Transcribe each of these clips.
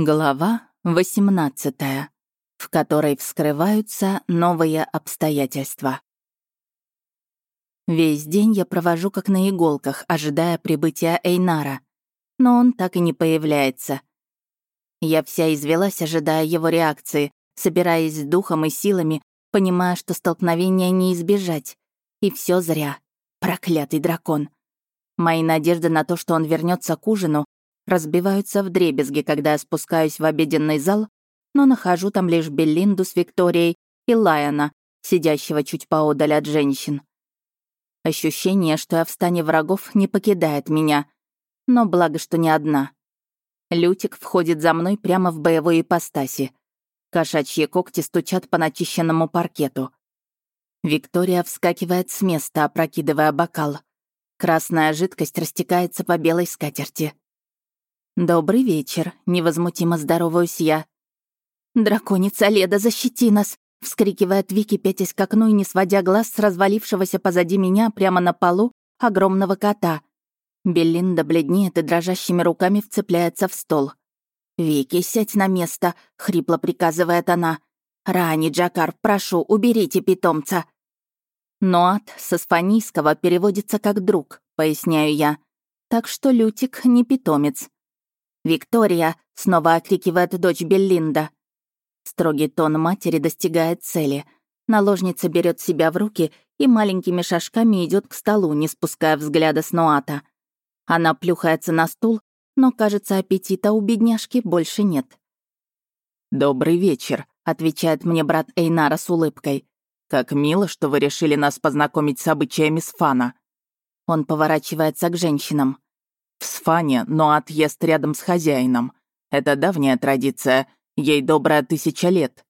Глава 18, в которой вскрываются новые обстоятельства. Весь день я провожу как на иголках, ожидая прибытия Эйнара, но он так и не появляется. Я вся извелась, ожидая его реакции, собираясь с духом и силами, понимая, что столкновения не избежать. И все зря. Проклятый дракон. Мои надежды на то, что он вернется к ужину, разбиваются в дребезги, когда я спускаюсь в обеденный зал, но нахожу там лишь Беллинду с Викторией и Лайона, сидящего чуть поодаль от женщин. Ощущение, что я в стане врагов, не покидает меня, но благо, что не одна. Лютик входит за мной прямо в боевой ипостаси. Кошачьи когти стучат по начищенному паркету. Виктория вскакивает с места, опрокидывая бокал. Красная жидкость растекается по белой скатерти. «Добрый вечер», — невозмутимо здороваюсь я. «Драконица Леда, защити нас!» — вскрикивает Вики, пятясь к окну и не сводя глаз с развалившегося позади меня прямо на полу огромного кота. Беллинда бледнеет и дрожащими руками вцепляется в стол. «Вики, сядь на место!» — хрипло приказывает она. «Рани, Джакар, прошу, уберите питомца!» «Ноат» с асфанийского переводится как «друг», поясняю я. Так что Лютик не питомец. «Виктория!» — снова окрикивает дочь Беллинда. Строгий тон матери достигает цели. Наложница берет себя в руки и маленькими шажками идет к столу, не спуская взгляда с Нуата. Она плюхается на стул, но, кажется, аппетита у бедняжки больше нет. «Добрый вечер», — отвечает мне брат Эйнара с улыбкой. «Как мило, что вы решили нас познакомить с обычаями Сфана». Он поворачивается к женщинам. В Сфане но отъезд рядом с хозяином. Это давняя традиция, ей добрая тысяча лет.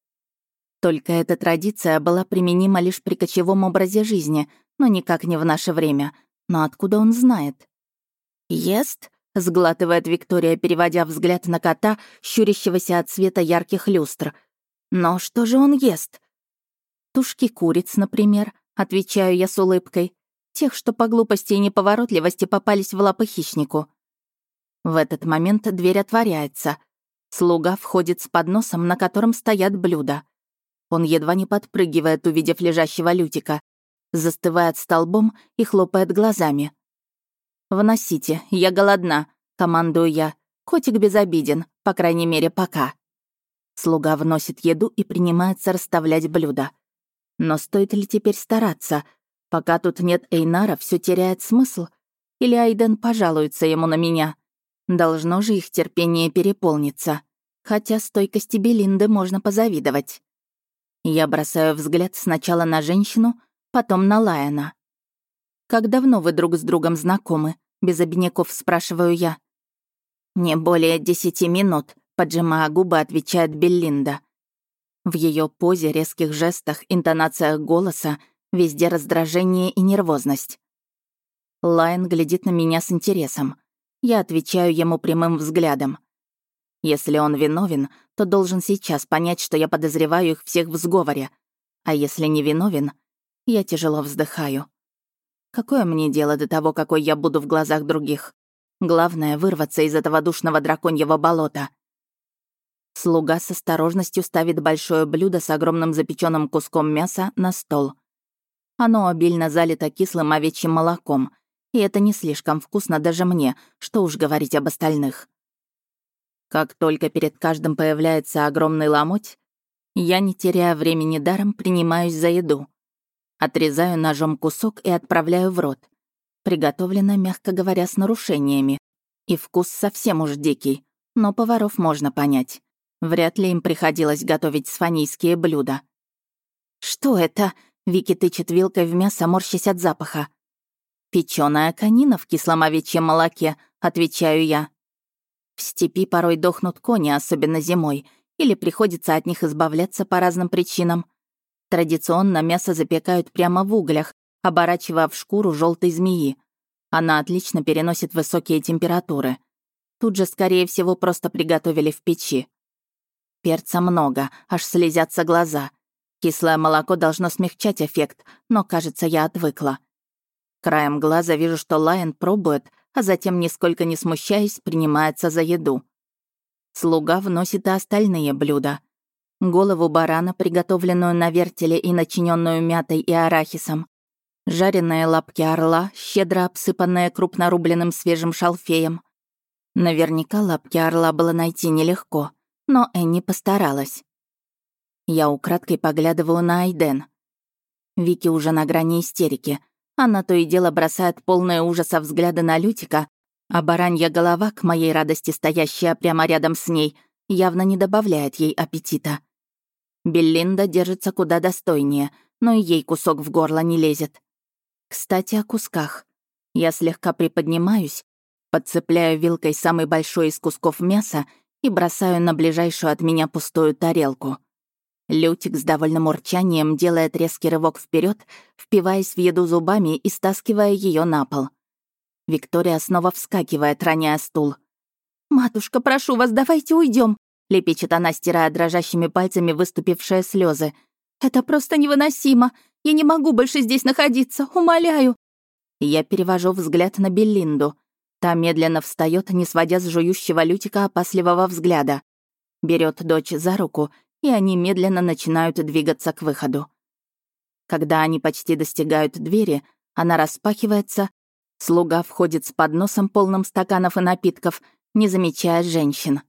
Только эта традиция была применима лишь при кочевом образе жизни, но никак не в наше время. Но откуда он знает? «Ест?» — сглатывает Виктория, переводя взгляд на кота, щурящегося от света ярких люстр. «Но что же он ест?» «Тушки куриц, например», — отвечаю я с улыбкой. Тех, что по глупости и неповоротливости попались в лапы хищнику. В этот момент дверь отворяется. Слуга входит с подносом, на котором стоят блюда. Он едва не подпрыгивает, увидев лежащего Лютика, застывает столбом и хлопает глазами. «Вносите, я голодна», — командую я. «Котик безобиден, по крайней мере, пока». Слуга вносит еду и принимается расставлять блюда. Но стоит ли теперь стараться? Пока тут нет Эйнара, все теряет смысл. Или Айден пожалуется ему на меня. Должно же их терпение переполниться. Хотя стойкости Белинды можно позавидовать. Я бросаю взгляд сначала на женщину, потом на Лайана. «Как давно вы друг с другом знакомы?» — без обиняков спрашиваю я. «Не более десяти минут», — поджимая губы, отвечает Беллинда. В ее позе, резких жестах, интонациях голоса Везде раздражение и нервозность. Лайн глядит на меня с интересом. Я отвечаю ему прямым взглядом. Если он виновен, то должен сейчас понять, что я подозреваю их всех в сговоре. А если не виновен, я тяжело вздыхаю. Какое мне дело до того, какой я буду в глазах других? Главное — вырваться из этого душного драконьего болота. Слуга с осторожностью ставит большое блюдо с огромным запеченным куском мяса на стол — оно обильно залито кислым овечьим молоком, и это не слишком вкусно даже мне, что уж говорить об остальных. Как только перед каждым появляется огромный ломоть, я, не теряя времени даром, принимаюсь за еду. Отрезаю ножом кусок и отправляю в рот. Приготовлено, мягко говоря, с нарушениями. И вкус совсем уж дикий, но поваров можно понять. Вряд ли им приходилось готовить сфанийские блюда. «Что это?» Вики тычет вилкой в мясо, морщась от запаха. «Печёная конина в кислом овечьем молоке», — отвечаю я. В степи порой дохнут кони, особенно зимой, или приходится от них избавляться по разным причинам. Традиционно мясо запекают прямо в углях, оборачивая в шкуру желтой змеи. Она отлично переносит высокие температуры. Тут же, скорее всего, просто приготовили в печи. Перца много, аж слезятся глаза. Кислое молоко должно смягчать эффект, но, кажется, я отвыкла. Краем глаза вижу, что Лайон пробует, а затем, нисколько не смущаясь, принимается за еду. Слуга вносит и остальные блюда. Голову барана, приготовленную на вертеле и начиненную мятой и арахисом. Жареные лапки орла, щедро обсыпанные крупнорубленным свежим шалфеем. Наверняка лапки орла было найти нелегко, но Энни постаралась. Я украдкой поглядываю на Айден. Вики уже на грани истерики. Она то и дело бросает полное ужаса взгляды на Лютика, а баранья голова, к моей радости стоящая прямо рядом с ней, явно не добавляет ей аппетита. Беллинда держится куда достойнее, но и ей кусок в горло не лезет. Кстати, о кусках. Я слегка приподнимаюсь, подцепляю вилкой самый большой из кусков мяса и бросаю на ближайшую от меня пустую тарелку. Лютик с довольным урчанием делает резкий рывок вперед, впиваясь в еду зубами и стаскивая ее на пол. Виктория снова вскакивает, роняя стул. «Матушка, прошу вас, давайте уйдем, лепечет она, стирая дрожащими пальцами выступившие слезы. «Это просто невыносимо! Я не могу больше здесь находиться, умоляю!» Я перевожу взгляд на Беллинду. Та медленно встает, не сводя с жующего Лютика опасливого взгляда. Берет дочь за руку, и они медленно начинают двигаться к выходу. Когда они почти достигают двери, она распахивается, Слуга входит с подносом, полным стаканов и напитков, не замечая женщин.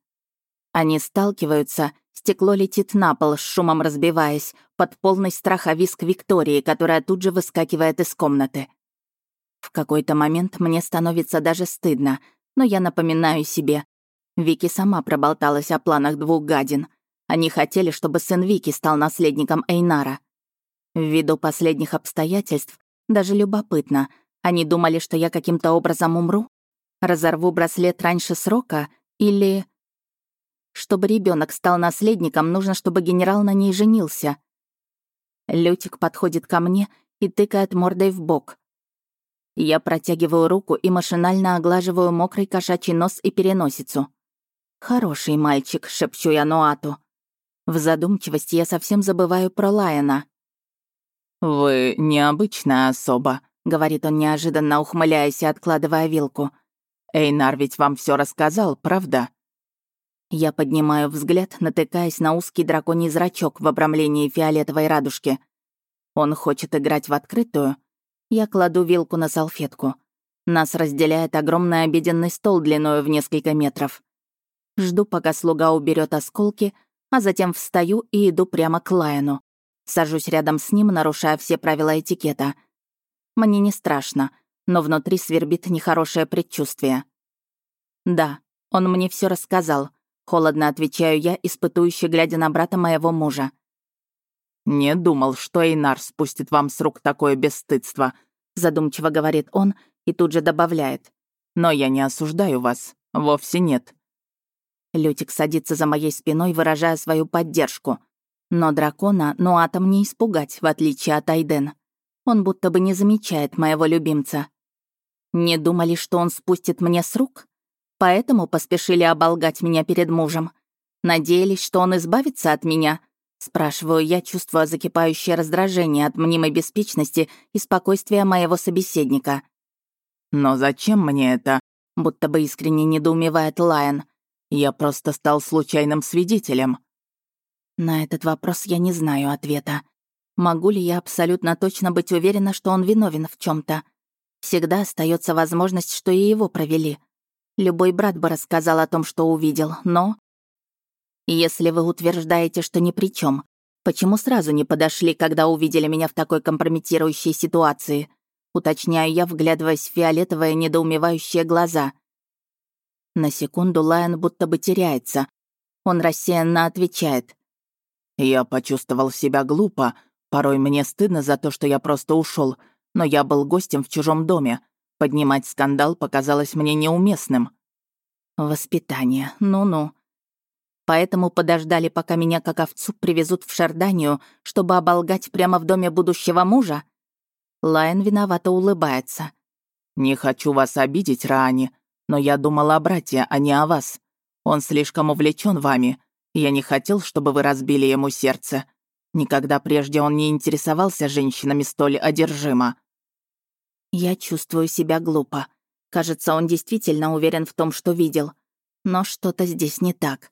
Они сталкиваются, стекло летит на пол, с шумом разбиваясь, под полный страха виск Виктории, которая тут же выскакивает из комнаты. В какой-то момент мне становится даже стыдно, но я напоминаю себе. Вики сама проболталась о планах двух гадин. Они хотели, чтобы сын Вики стал наследником Эйнара. Ввиду последних обстоятельств, даже любопытно, они думали, что я каким-то образом умру? Разорву браслет раньше срока? Или... Чтобы ребенок стал наследником, нужно, чтобы генерал на ней женился. Лютик подходит ко мне и тыкает мордой в бок. Я протягиваю руку и машинально оглаживаю мокрый кошачий нос и переносицу. «Хороший мальчик», — шепчу я Ноату. В задумчивости я совсем забываю про Лайена. «Вы необычная особа», — говорит он неожиданно, ухмыляясь и откладывая вилку. «Эйнар ведь вам все рассказал, правда?» Я поднимаю взгляд, натыкаясь на узкий драконий зрачок в обрамлении фиолетовой радужки. Он хочет играть в открытую. Я кладу вилку на салфетку. Нас разделяет огромный обеденный стол длиною в несколько метров. Жду, пока слуга уберет осколки, а затем встаю и иду прямо к Лайону. Сажусь рядом с ним, нарушая все правила этикета — мне не страшно, но внутри свербит нехорошее предчувствие. «Да, он мне все рассказал», — холодно отвечаю я, испытующе глядя на брата моего мужа. «Не думал, что Эйнар спустит вам с рук такое бесстыдство», — задумчиво говорит он и тут же добавляет. «Но я не осуждаю вас. Вовсе нет». Лютик садится за моей спиной, выражая свою поддержку. Но дракона Нуатом не испугать, в отличие от Айден. Он будто бы не замечает моего любимца. Не думали, что он спустит мне с рук? Поэтому поспешили оболгать меня перед мужем. Надеялись, что он избавится от меня? Спрашиваю я, чувствуя закипающее раздражение от мнимой беспечности и спокойствия моего собеседника. «Но зачем мне это?» Будто бы искренне недоумевает Лайон. «Я просто стал случайным свидетелем». На этот вопрос я не знаю ответа. Могу ли я абсолютно точно быть уверена, что он виновен в чем то Всегда остается возможность, что и его провели. Любой брат бы рассказал о том, что увидел, но... Если вы утверждаете, что ни при чем, почему сразу не подошли, когда увидели меня в такой компрометирующей ситуации? Уточняю я, вглядываясь в фиолетовые недоумевающие глаза. На секунду Лайон будто бы теряется. Он рассеянно отвечает. «Я почувствовал себя глупо, Порой мне стыдно за то, что я просто ушел, но я был гостем в чужом доме. Поднимать скандал показалось мне неуместным. Воспитание, ну-ну. Поэтому подождали, пока меня как овцу привезут в Шарданию, чтобы оболгать прямо в доме будущего мужа? Лайн виновато улыбается. «Не хочу вас обидеть, Раани, но я думал о брате, а не о вас. Он слишком увлечен вами. Я не хотел, чтобы вы разбили ему сердце. Никогда прежде он не интересовался женщинами столь одержимо. Я чувствую себя глупо. Кажется, он действительно уверен в том, что видел. Но что-то здесь не так.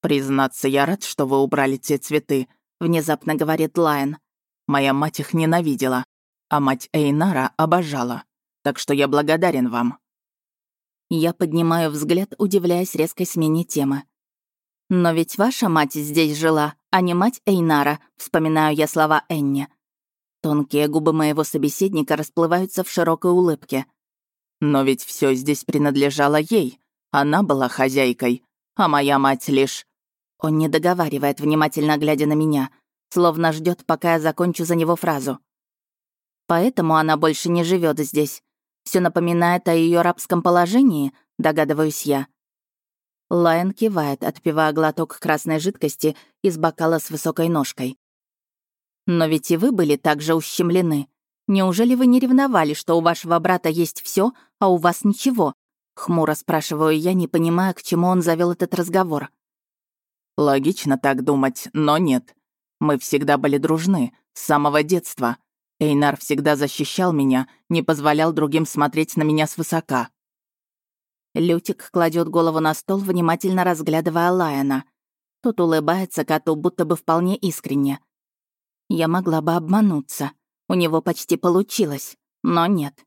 «Признаться, я рад, что вы убрали те цветы», — внезапно говорит Лайон. «Моя мать их ненавидела, а мать Эйнара обожала, так что я благодарен вам». Я поднимаю взгляд, удивляясь резкой смене темы. «Но ведь ваша мать здесь жила, а не мать Эйнара», — вспоминаю я слова Энни. Тонкие губы моего собеседника расплываются в широкой улыбке. «Но ведь все здесь принадлежало ей. Она была хозяйкой, а моя мать лишь...» Он не договаривает, внимательно глядя на меня, словно ждет, пока я закончу за него фразу. Поэтому она больше не живет здесь. Все напоминает о ее рабском положении, догадываюсь я. Лайон кивает, отпивая глоток красной жидкости из бокала с высокой ножкой. «Но ведь и вы были также ущемлены. Неужели вы не ревновали, что у вашего брата есть все, а у вас ничего?» Хмуро спрашиваю я, не понимая, к чему он завел этот разговор. Логично так думать, но нет. Мы всегда были дружны, с самого детства. Эйнар всегда защищал меня, не позволял другим смотреть на меня свысока. Лютик кладет голову на стол, внимательно разглядывая Лайона. Тот улыбается коту, будто бы вполне искренне. Я могла бы обмануться. У него почти получилось, но нет.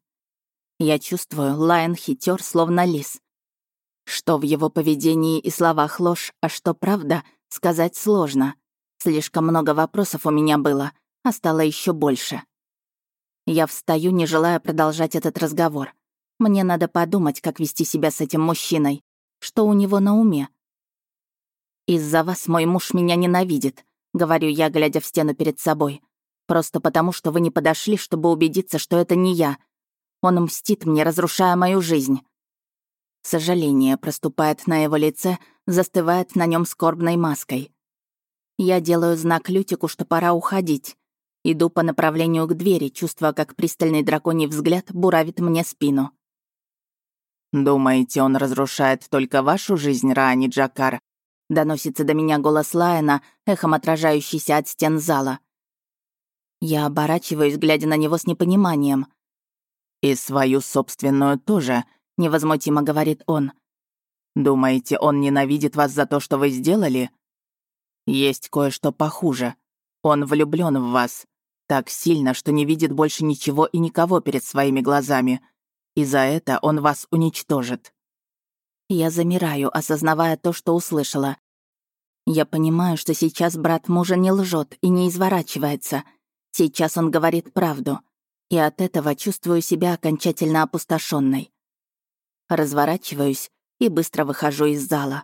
Я чувствую, Лайон хитер, словно лис. Что в его поведении и словах ложь, а что правда, сказать сложно. Слишком много вопросов у меня было, а стало еще больше. Я встаю, не желая продолжать этот разговор. Мне надо подумать, как вести себя с этим мужчиной. Что у него на уме? «Из-за вас мой муж меня ненавидит», — говорю я, глядя в стену перед собой. «Просто потому, что вы не подошли, чтобы убедиться, что это не я. Он мстит мне, разрушая мою жизнь. Сожаление проступает на его лице, застывает на нем скорбной маской. Я делаю знак Лютику, что пора уходить. Иду по направлению к двери, чувствуя, как пристальный драконий взгляд буравит мне спину. «Думаете, он разрушает только вашу жизнь, Раани Джакар?» Доносится до меня голос Лайена, эхом отражающийся от стен зала. Я оборачиваюсь, глядя на него с непониманием. «И свою собственную тоже», невозмутимо говорит он. «Думаете, он ненавидит вас за то, что вы сделали? Есть кое-что похуже. Он влюблен в вас. Так сильно, что не видит больше ничего и никого перед своими глазами. И за это он вас уничтожит». Я замираю, осознавая то, что услышала. Я понимаю, что сейчас брат мужа не лжет и не изворачивается. Сейчас он говорит правду. И от этого чувствую себя окончательно опустошенной. Разворачиваюсь и быстро выхожу из зала.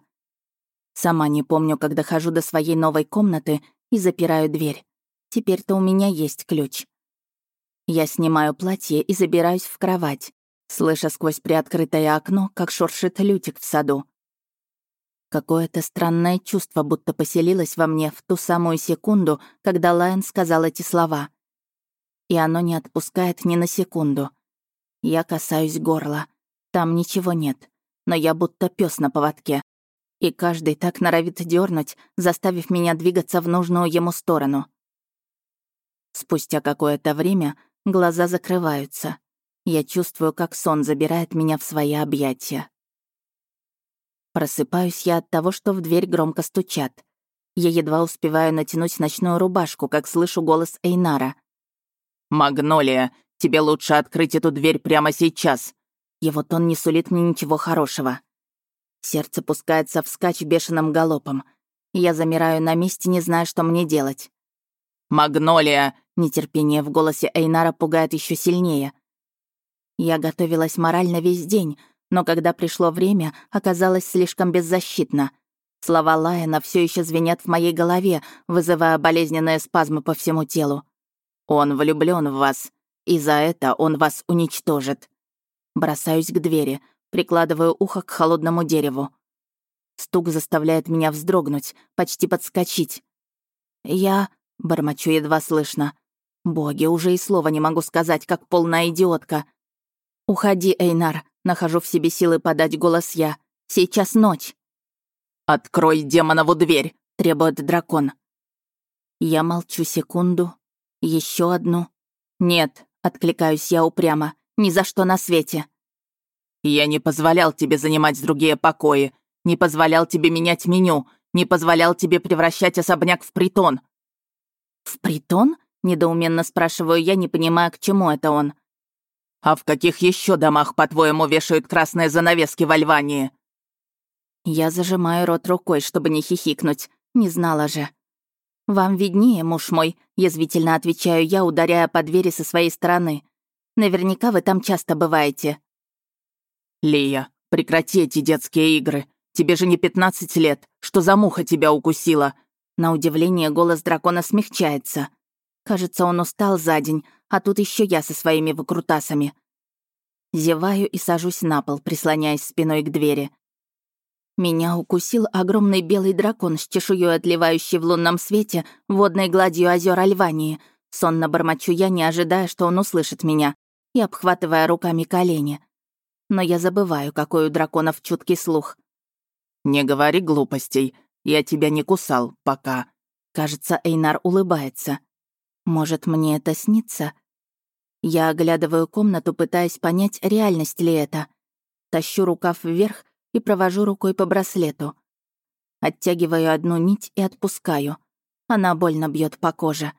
Сама не помню, когда хожу до своей новой комнаты и запираю дверь. Теперь-то у меня есть ключ. Я снимаю платье и забираюсь в кровать, слыша сквозь приоткрытое окно, как шуршит лютик в саду. Какое-то странное чувство будто поселилось во мне в ту самую секунду, когда Лайн сказал эти слова. И оно не отпускает ни на секунду. Я касаюсь горла. Там ничего нет, но я будто пес на поводке. И каждый так норовит дернуть, заставив меня двигаться в нужную ему сторону. Спустя какое-то время глаза закрываются. Я чувствую, как сон забирает меня в свои объятия. Просыпаюсь я от того, что в дверь громко стучат. Я едва успеваю натянуть ночную рубашку, как слышу голос Эйнара. «Магнолия, тебе лучше открыть эту дверь прямо сейчас. И вот он не сулит мне ничего хорошего. Сердце пускается вскачь бешеным галопом. Я замираю на месте, не зная, что мне делать. «Магнолия!» Нетерпение в голосе Эйнара пугает еще сильнее. Я готовилась морально весь день, но когда пришло время, оказалось слишком беззащитно. Слова Лайена все еще звенят в моей голове, вызывая болезненные спазмы по всему телу. «Он влюблен в вас, и за это он вас уничтожит». Бросаюсь к двери, прикладываю ухо к холодному дереву. Стук заставляет меня вздрогнуть, почти подскочить. Я... Бормочу едва слышно. Боги, уже и слова не могу сказать, как полная идиотка. «Уходи, Эйнар», — нахожу в себе силы подать голос я. «Сейчас ночь». «Открой демонову дверь», — требует дракон. Я молчу секунду, еще одну. «Нет», — откликаюсь я упрямо. Ни за что на свете. Я не позволял тебе занимать другие покои, не позволял тебе менять меню, Не позволял тебе превращать особняк в притон». «В притон?» — недоуменно спрашиваю я, не понимая, к чему это он. «А в каких еще домах, по-твоему, вешают красные занавески в Альвании?» Я зажимаю рот рукой, чтобы не хихикнуть. Не знала же. «Вам виднее, муж мой», — язвительно отвечаю я, ударяя по двери со своей стороны. «Наверняка вы там часто бываете». «Лия, прекрати эти детские игры. Тебе же не 15 лет. Что за муха тебя укусила?» На удивление голос дракона смягчается. Кажется, он устал за день, а тут еще я со своими выкрутасами. Зеваю и сажусь на пол, прислоняясь спиной к двери. Меня укусил огромный белый дракон с чешуей, отливающей в лунном свете, водной гладью озер Альвании. Сонно бормочу я, не ожидая, что он услышит меня, и обхватывая руками колени. Но я забываю, какой у драконов чуткий слух. «Не говори глупостей. Я тебя не кусал, пока». Кажется, Эйнар улыбается. Может, мне это снится? Я оглядываю комнату, пытаясь понять, реальность ли это. Тащу рукав вверх и провожу рукой по браслету. Оттягиваю одну нить и отпускаю. Она больно бьет по коже.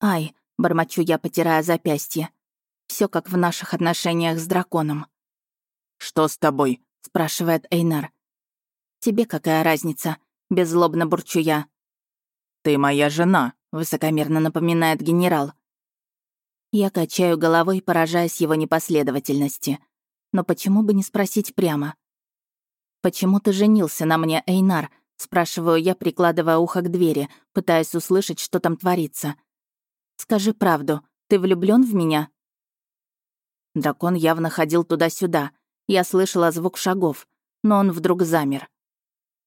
«Ай», — бормочу я, потирая запястье. Все как в наших отношениях с драконом. «Что с тобой?» — спрашивает Эйнар. «Тебе какая разница?» — беззлобно бурчу я. «Ты моя жена», — высокомерно напоминает генерал. Я качаю головой, поражаясь его непоследовательности. Но почему бы не спросить прямо? «Почему ты женился на мне, Эйнар?» — спрашиваю я, прикладывая ухо к двери, пытаясь услышать, что там творится. «Скажи правду, ты влюблён в меня?» Дракон явно ходил туда-сюда. Я слышала звук шагов, но он вдруг замер.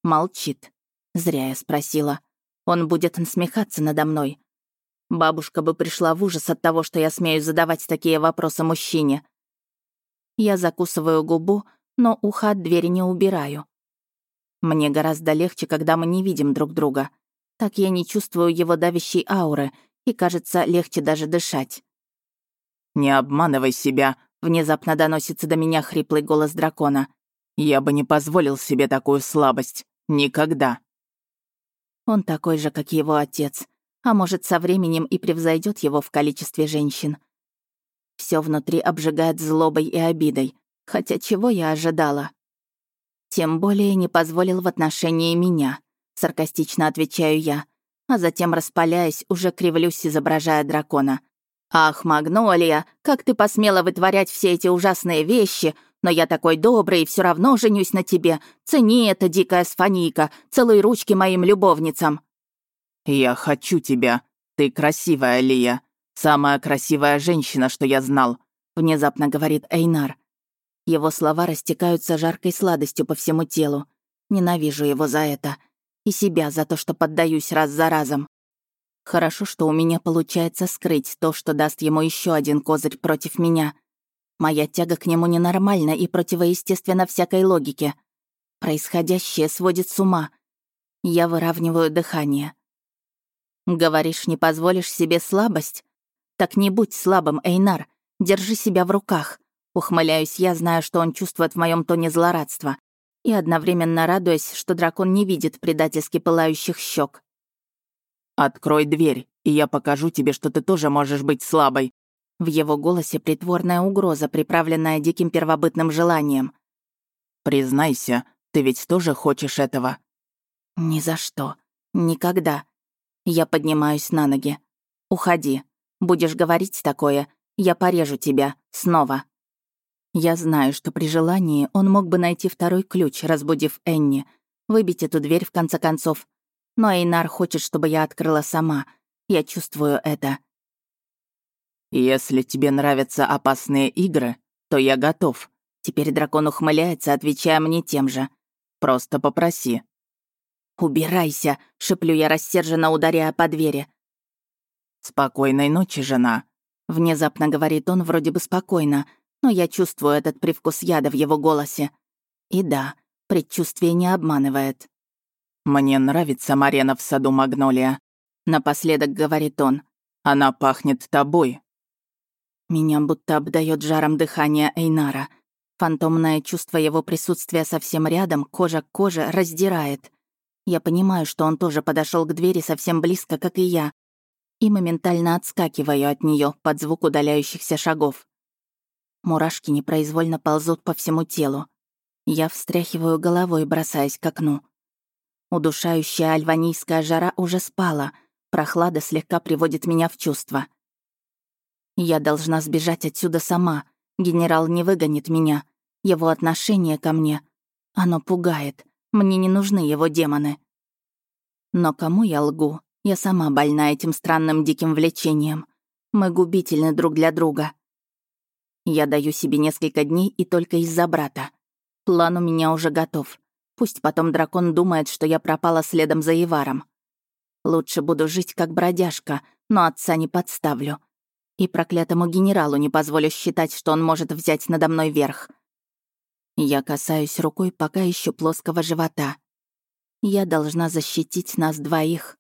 Молчит. Зря я спросила. Он будет насмехаться надо мной. Бабушка бы пришла в ужас от того, что я смею задавать такие вопросы мужчине. Я закусываю губу, но ухо от двери не убираю. Мне гораздо легче, когда мы не видим друг друга. Так я не чувствую его давящей ауры, и, кажется, легче даже дышать. «Не обманывай себя», — внезапно доносится до меня хриплый голос дракона. «Я бы не позволил себе такую слабость. Никогда». Он такой же, как его отец, а может, со временем и превзойдет его в количестве женщин. Все внутри обжигает злобой и обидой. Хотя чего я ожидала? Тем более не позволил в отношении меня, саркастично отвечаю я, а затем распаляясь, уже кривлюсь, изображая дракона. «Ах, Магнолия, как ты посмела вытворять все эти ужасные вещи, но я такой добрый и все равно женюсь на тебе. Цени это, дикая сфаника, целуй ручки моим любовницам». «Я хочу тебя. Ты красивая, Лия. Самая красивая женщина, что я знал», — внезапно говорит Эйнар. Его слова растекаются жаркой сладостью по всему телу. Ненавижу его за это. И себя за то, что поддаюсь раз за разом. Хорошо, что у меня получается скрыть то, что даст ему еще один козырь против меня. Моя тяга к нему ненормальна и противоестественна всякой логике. Происходящее сводит с ума. Я выравниваю дыхание. Говоришь, не позволишь себе слабость? Так не будь слабым, Эйнар. Держи себя в руках. Ухмыляюсь я, знаю, что он чувствует в моем тоне злорадство, и одновременно радуясь, что дракон не видит предательски пылающих щек. «Открой дверь, и я покажу тебе, что ты тоже можешь быть слабой». В его голосе притворная угроза, приправленная диким первобытным желанием. «Признайся, ты ведь тоже хочешь этого?» «Ни за что. Никогда». Я поднимаюсь на ноги. «Уходи. Будешь говорить такое, я порежу тебя. Снова». Я знаю, что при желании он мог бы найти второй ключ, разбудив Энни, выбить эту дверь в конце концов. Но Эйнар хочет, чтобы я открыла сама. Я чувствую это. «Если тебе нравятся опасные игры, то я готов». Теперь дракон ухмыляется, отвечая мне тем же. «Просто попроси». «Убирайся!» — шеплю я рассерженно, ударяя по двери. «Спокойной ночи, жена», — внезапно говорит он вроде бы спокойно, но я чувствую этот привкус яда в его голосе. И да, предчувствие не обманывает. «Мне нравится Марена в саду Магнолия», — напоследок говорит он. «Она пахнет тобой». Меня будто обдает жаром дыхание Эйнара. Фантомное чувство его присутствия совсем рядом, кожа к коже, раздирает. Я понимаю, что он тоже подошел к двери совсем близко, как и я, и моментально отскакиваю от нее под звук удаляющихся шагов. Мурашки непроизвольно ползут по всему телу. Я встряхиваю головой, бросаясь к окну. Удушающая альванийская жара уже спала, прохлада слегка приводит меня в чувство. Я должна сбежать отсюда сама. Генерал не выгонит меня. Его отношение ко мне. Оно пугает. Мне не нужны его демоны. Но кому я лгу? Я сама больна этим странным диким влечением. Мы губительны друг для друга. Я даю себе несколько дней и только из-за брата. План у меня уже готов. Пусть потом дракон думает, что я пропала следом за Иваром. Лучше буду жить как бродяжка, но отца не подставлю. И проклятому генералу не позволю считать, что он может взять надо мной верх. Я касаюсь рукой пока еще плоского живота. Я должна защитить нас двоих.